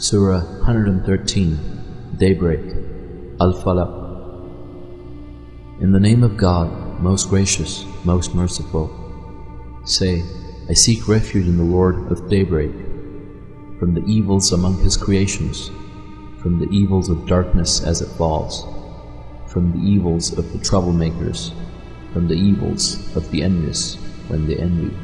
Surah 113 Daybreak Al Falaq In the name of God, most gracious, most merciful. Say, I seek refuge in the Lord of daybreak, from the evils among His creations, from the evils of darkness as it falls, from the evils of the troublemakers, from the evils of the envious when they envy.